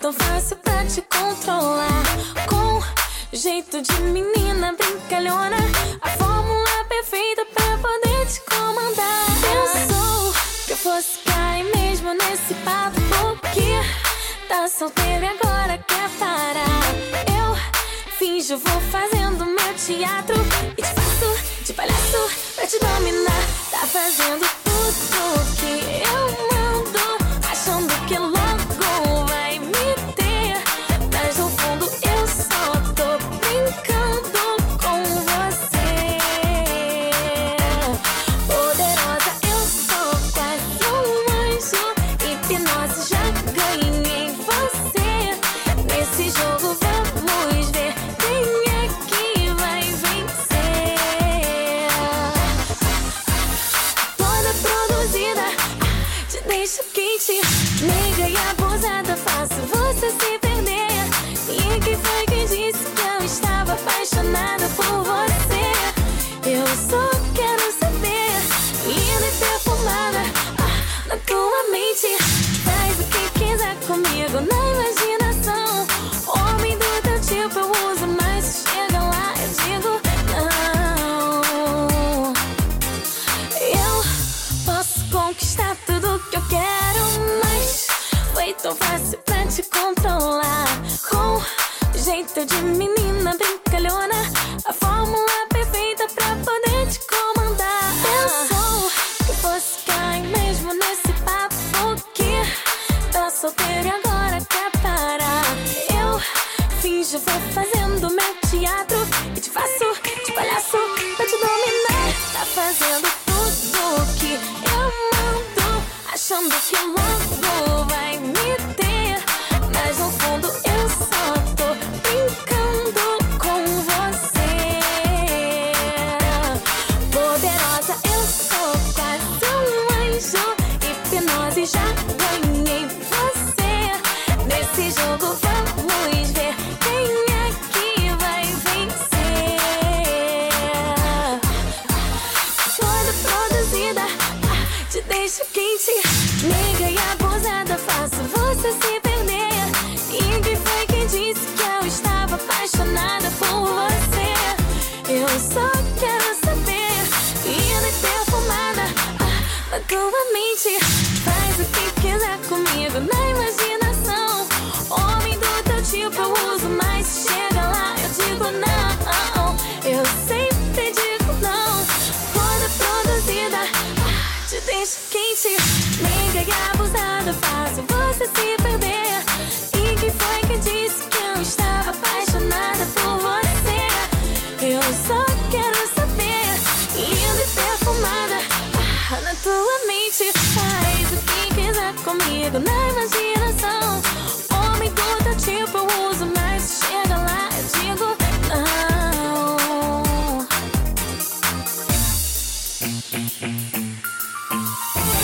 tão fácil pra te controlar. Com jeito de menina brincalhona. A fórmula perfeita pra poder te comandar. Pensou que eu fosse cair mesmo nesse papo. Porque tá solteiro e agora quer parar. Eu finjo, vou fazendo meu teatro. E te faço de palhaço pra te dominar. Tá fazendo comigo na imaginação. Homem do teu tipo eu uso, mas se chega lá eu digo não. Eu posso conquistar tudo que eu quero, mas foi tão fácil pra te controlar. Com jeito de menina brincalhona, solteiro e agora quer parar. Eu finjo, vou fazendo meu teatro e te faço de palhaço pra te dominar. Tá fazendo tudo que eu mando, achando que logo vai me ter. Mas no fundo eu só tô brincando com você. Poderosa, eu sou quase um anjo. Hipnose já quente. Nega e abusada, faço você se perder. E quem foi que disse que eu estava apaixonada por você? Eu só quero saber, linda e perfumada, ah, na tua mente. Faz o que quiser comigo na imaginação. quente. Mega e abusada faço você se perder. E quem foi que disse que eu estava apaixonada por você? Eu só quero saber. Linda e perfumada, ah, na tua mente. Faz o que quiser comigo na imaginação. Homem do teu tipo eu uso, mas chega lá eu digo não. Música